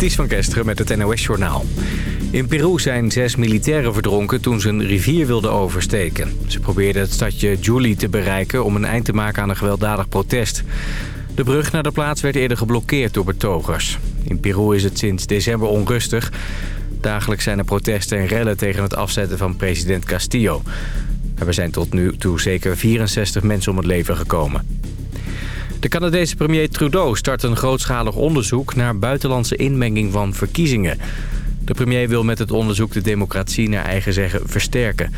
Ties van Kesteren met het NOS-journaal. In Peru zijn zes militairen verdronken toen ze een rivier wilden oversteken. Ze probeerden het stadje Juli te bereiken om een eind te maken aan een gewelddadig protest. De brug naar de plaats werd eerder geblokkeerd door betogers. In Peru is het sinds december onrustig. Dagelijks zijn er protesten en rellen tegen het afzetten van president Castillo. Er zijn tot nu toe zeker 64 mensen om het leven gekomen. De Canadese premier Trudeau start een grootschalig onderzoek... naar buitenlandse inmenging van verkiezingen. De premier wil met het onderzoek de democratie naar eigen zeggen versterken.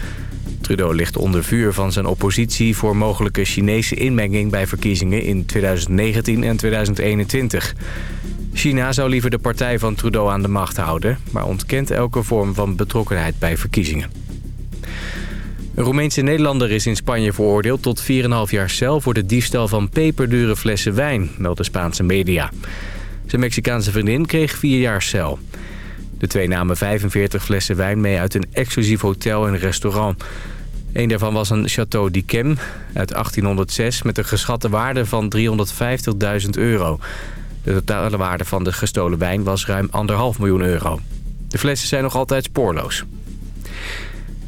Trudeau ligt onder vuur van zijn oppositie... voor mogelijke Chinese inmenging bij verkiezingen in 2019 en 2021. China zou liever de partij van Trudeau aan de macht houden... maar ontkent elke vorm van betrokkenheid bij verkiezingen. Een Roemeense Nederlander is in Spanje veroordeeld tot 4,5 jaar cel... voor de diefstal van peperdure flessen wijn, meldt de Spaanse media. Zijn Mexicaanse vriendin kreeg 4 jaar cel. De twee namen 45 flessen wijn mee uit een exclusief hotel en restaurant. Een daarvan was een Château d'Yquem uit 1806... met een geschatte waarde van 350.000 euro. De totale waarde van de gestolen wijn was ruim 1,5 miljoen euro. De flessen zijn nog altijd spoorloos.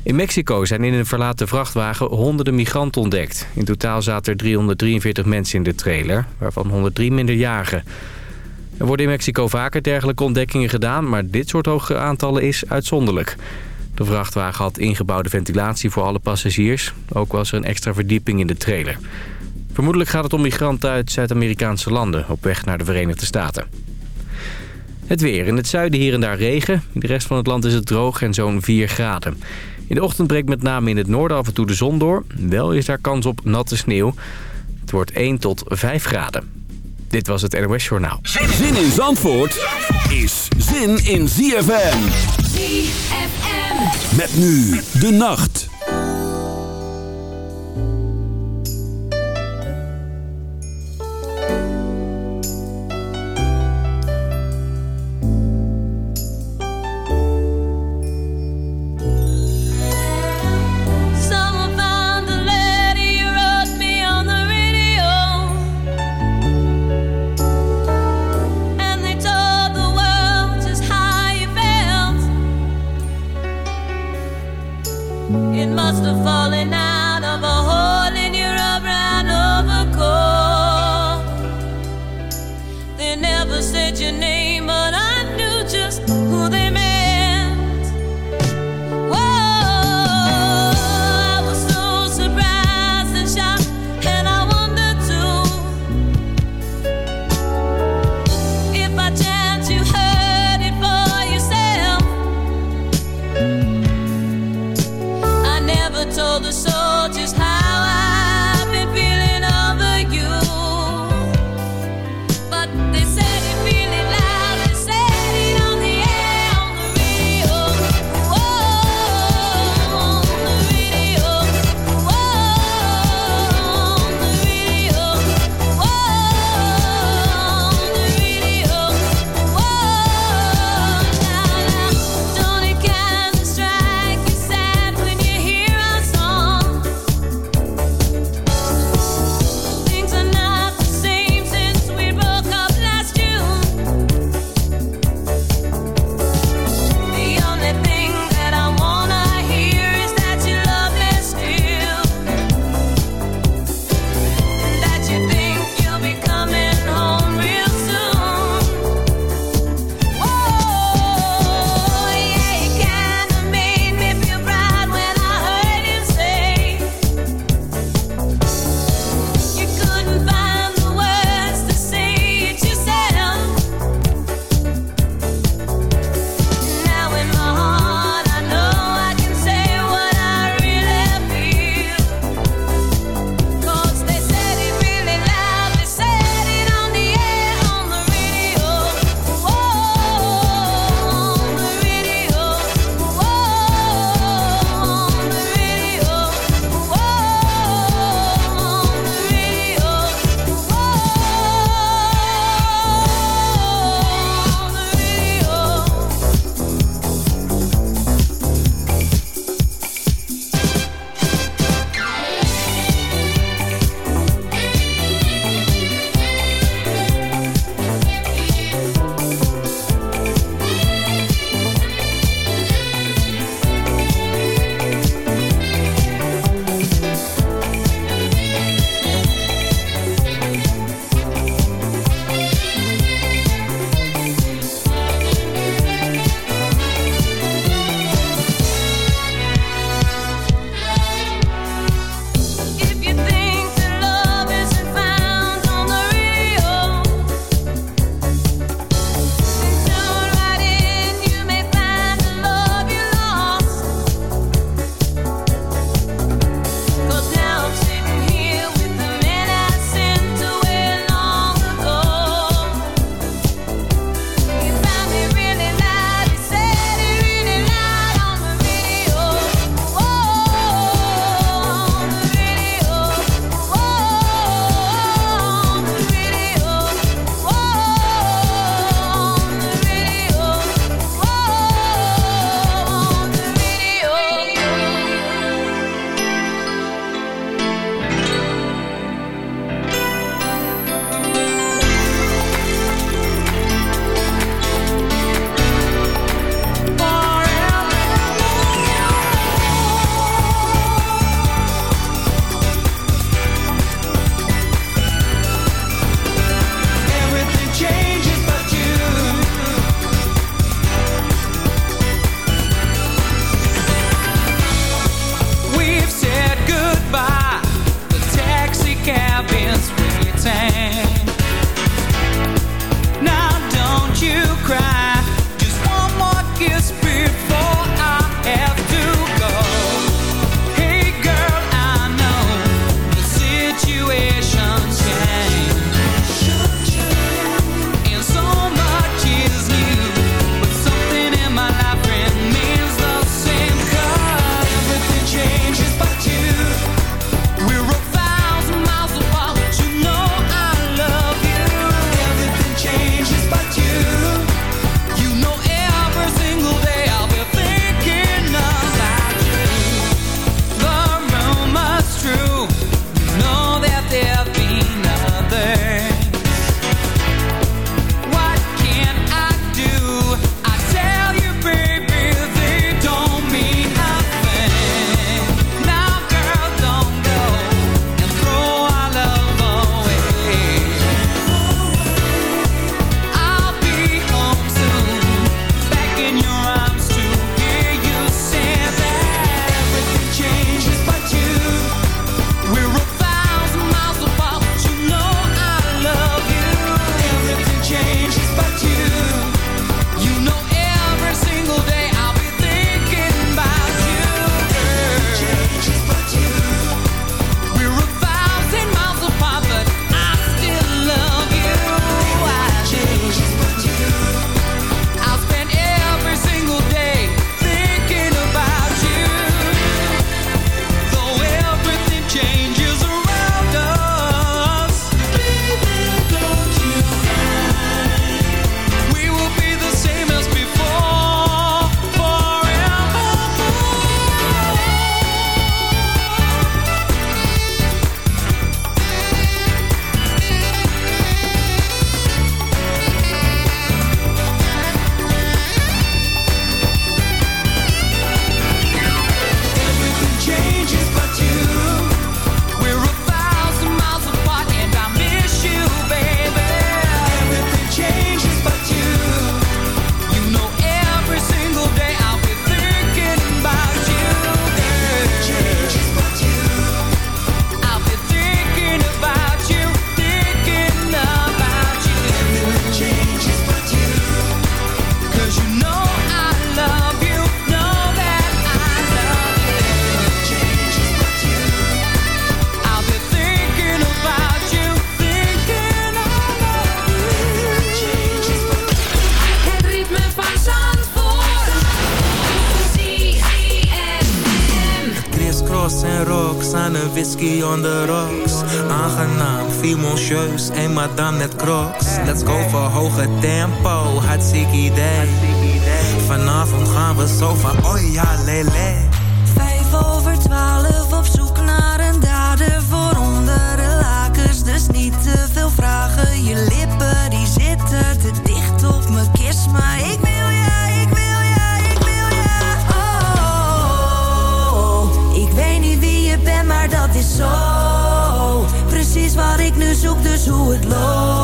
In Mexico zijn in een verlaten vrachtwagen honderden migranten ontdekt. In totaal zaten er 343 mensen in de trailer, waarvan 103 minderjarigen. Er worden in Mexico vaker dergelijke ontdekkingen gedaan... maar dit soort hoge aantallen is uitzonderlijk. De vrachtwagen had ingebouwde ventilatie voor alle passagiers. Ook was er een extra verdieping in de trailer. Vermoedelijk gaat het om migranten uit Zuid-Amerikaanse landen... op weg naar de Verenigde Staten. Het weer. In het zuiden hier en daar regen. In de rest van het land is het droog en zo'n 4 graden. In de ochtend breekt met name in het noorden af en toe de zon door. Wel is daar kans op natte sneeuw. Het wordt 1 tot 5 graden. Dit was het NOS Journaal. Zin in Zandvoort is zin in ZFM. ZFM. Met nu de nacht. On the rocks. Aangenaam, fimoncieus, en madame met crocs. Let's go voor hoge tempo, hartstikke idee. Vanavond gaan we zo van, oh ja, lele. Vijf over twaalf op zoek naar een dader voor onder de lakens. Dus niet te veel vragen, je lippen die zitten te dicht op mijn kist. Maar ik wil nu it, dus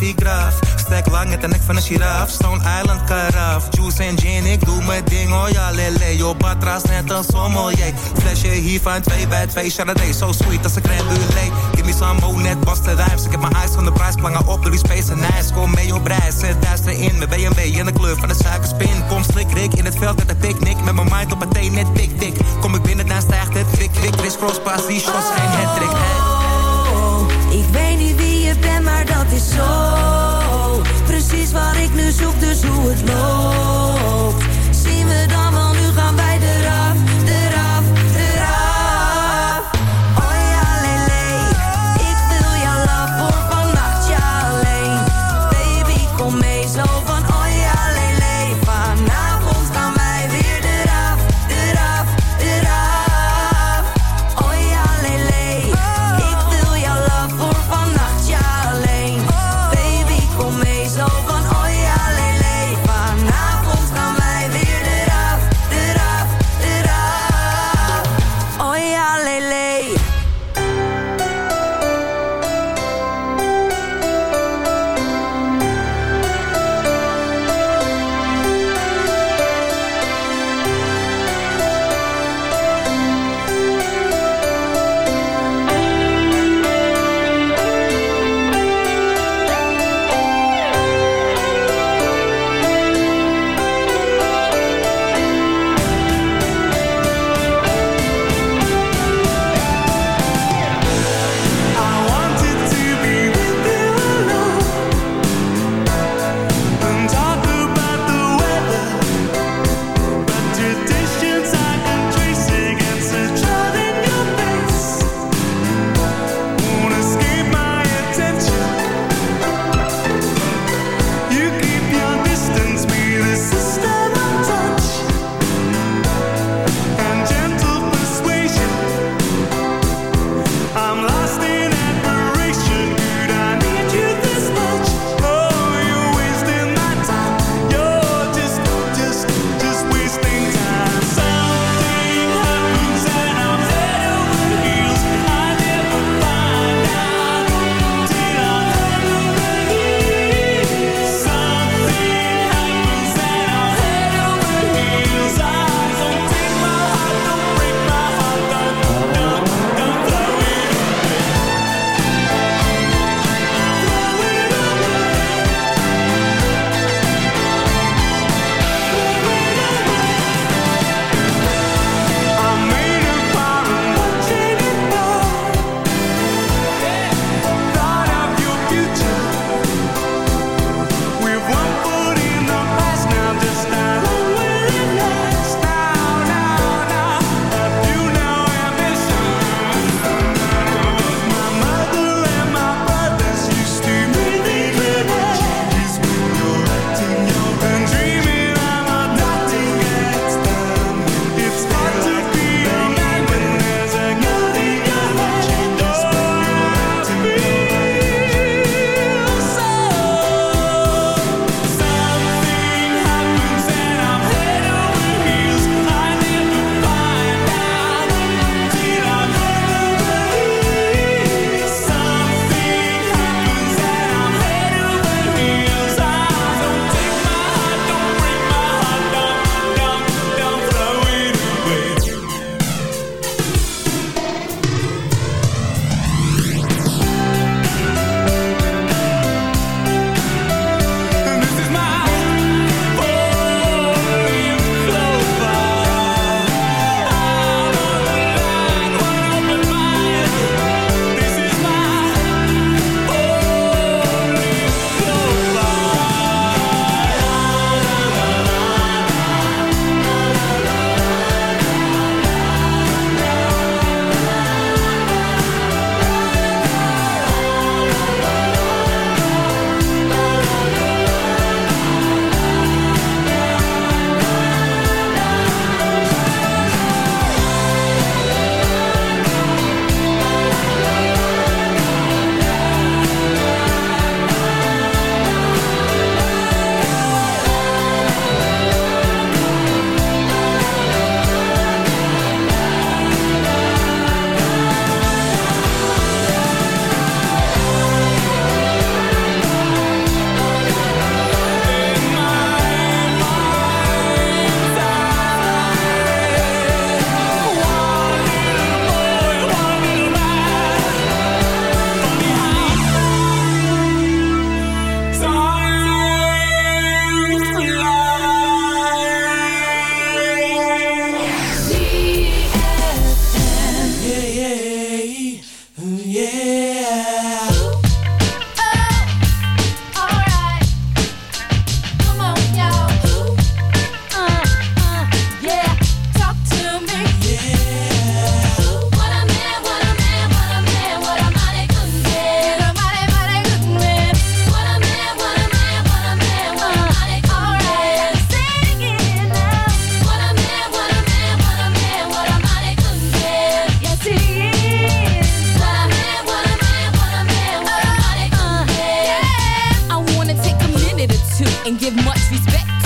Graf. Stek lang met de nek van een giraf. Stone Island karaf. Juice en gin, ik doe mijn ding, oh ja, lele. Yo, batras net een sommelier. Flesje hier van 2 bij 2. Chardonnay, so sweet als een crème brûlée. Give me some more, net Boston Rhymes. Ik heb mijn eyes van de prijs, plangen op door die space en ijs. Kom mee op reis, zet duister in. Met BMW in de kleur van de suikerspin. Kom strik, rik in het veld met een picknick. Met mijn mind op een thee, net tik, tik. Kom ik binnen, dan stijgt het kwik, kwik. Chris Cross, pas, die shots, geen hattrick. Oh, ik weet zo. Precies wat ik nu zoek, dus hoe het loopt. Zien we dan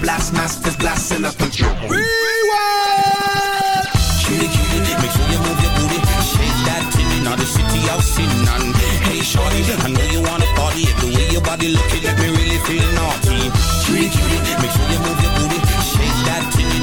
blast masters blasting up the drum. Rewind! Cutie, cutie, make sure you move your booty. Shake that titty, now the city of sin. And hey, shorty, I know you wanna party. The way your body looking,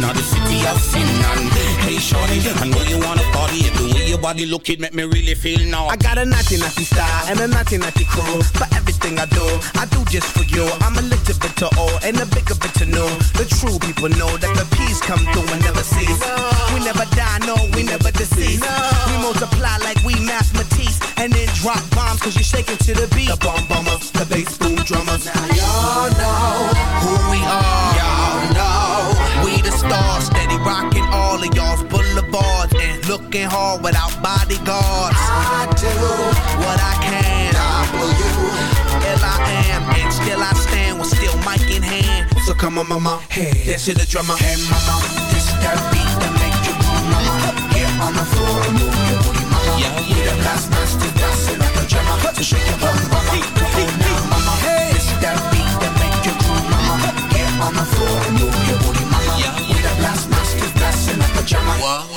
Shake that titty, now the city of sin. And hey, shorty, I know you wanna party. The way your body looking make me really feel naughty. I got a naughty naughty style and a naughty naughty crew. For everything I do, I do just for you. I'm a little bit to old and a bigger bit to know. The true people know that the peace come through and never cease. We never die, no, we never deceive. We multiply like we math Matisse and then drop bombs cause you're shaking to the beat. The bomb bombers, the bass boom drummers. Now y'all know who we are. And looking hard without bodyguards. I do what I can. L I am and still I stand with still mic in hand. So come on, mama, hey, dance to the drummer. Hey, mama, this that beat that make you move, mama. Get on the floor and move your booty, mama. Yeah, yeah. We the blast masters, dancing like a drummer. So shake your bum, mama. Come on now, mama. Hey, this that beat that make you groove, mama. Get on the floor and move your booty, mama. Yeah, yeah. We the blast masters, dancing like a drummer. We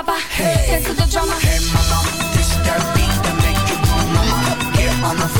Papa, dance to the drummer. Hey, mama, this that beat that make you move, mama. Get on the floor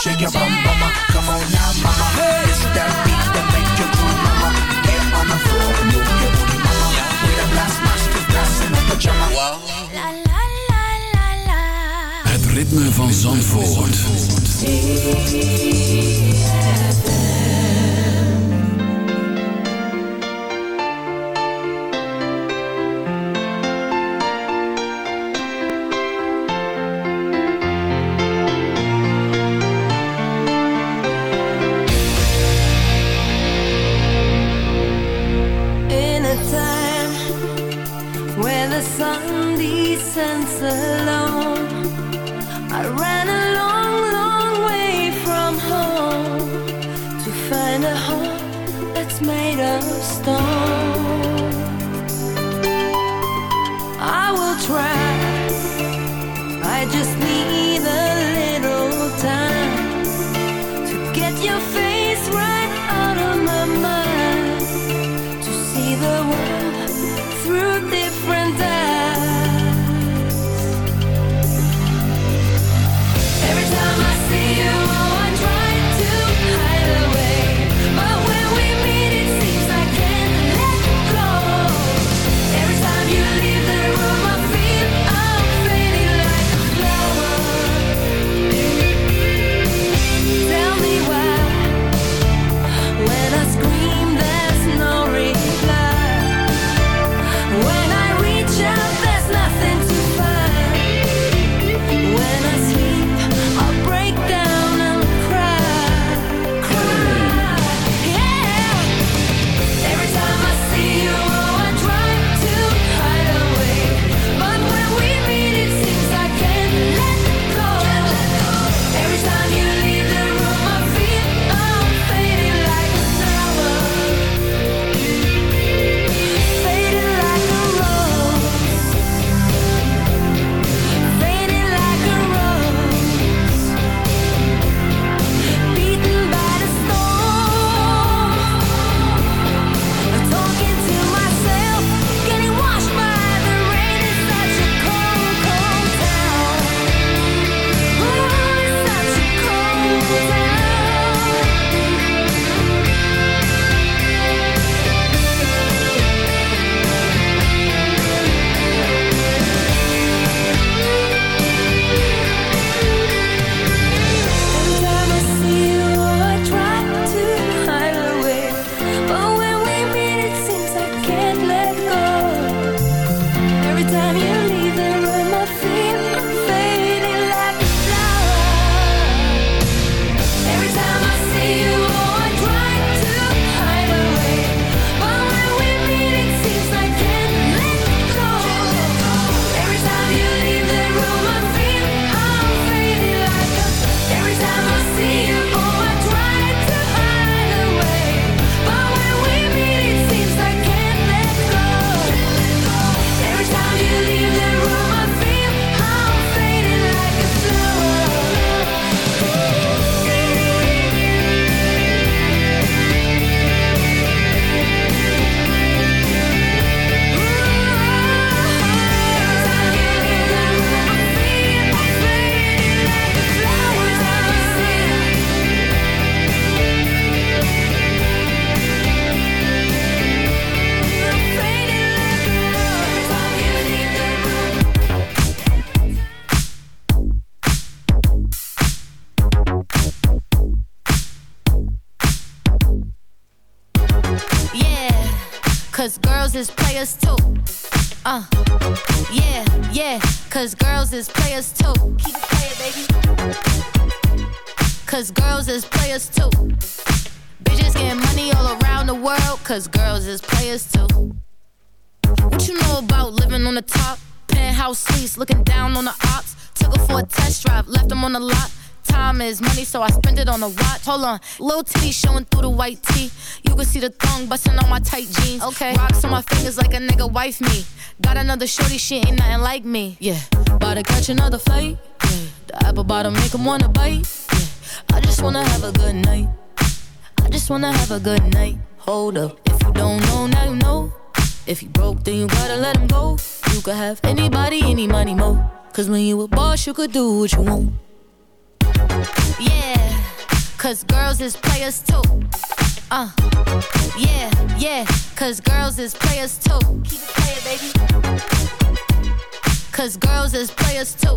Shake your bum, mama. Come on now, mama. This that beat that make you groove, mama. Get on the floor and move your booty, mama. We the blast masters, blasting like a drummer. Het ritme van Zandvoort. In Cause girls is players too. Bitches getting money all around the world. Cause girls is players too. What you know about living on the top? Penthouse suites, looking down on the ops. Took her for a test drive, left them on the lot time is money, so I spend it on a watch. Hold on, little titty showing through the white tee. You can see the thong busting on my tight jeans. Okay, rocks on my fingers like a nigga wife me. Got another shorty, she ain't nothing like me. Yeah, about to catch another flight. Yeah, the apple bottom make him wanna bite. I just wanna have a good night. I just wanna have a good night. Hold up, if you don't know, now you know. If you broke, then you gotta let him go. You could have anybody, any money, mo. Cause when you a boss, you could do what you want. Yeah, cause girls is players too. Uh, yeah, yeah, cause girls is players too. Keep it playing, baby. Cause girls is players too.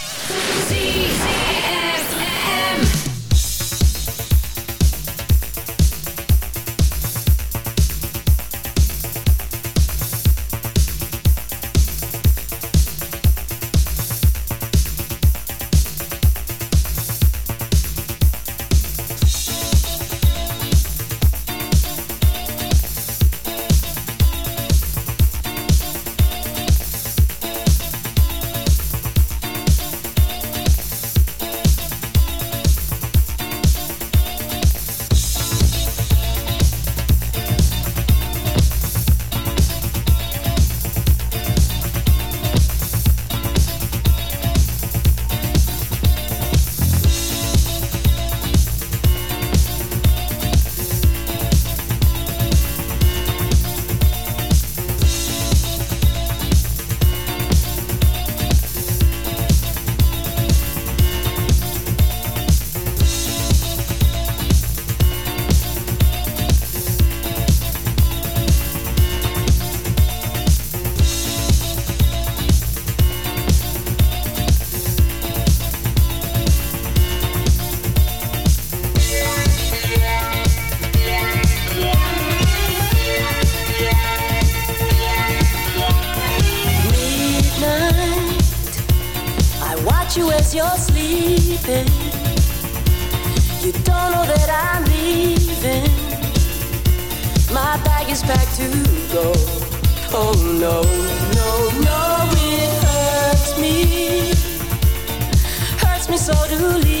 ZFM.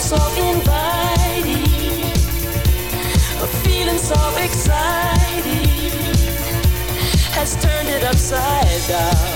so inviting, a feeling so exciting, has turned it upside down.